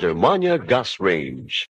Germania Gas Range.